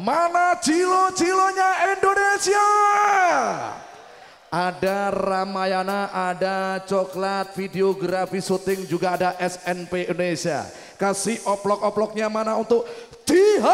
Mana cilo-cilonya Indonesia? Ada Ramayana, ada coklat, videografi syuting, juga ada SNP Indonesia. Kasih oplok-oploknya mana untuk Tihan?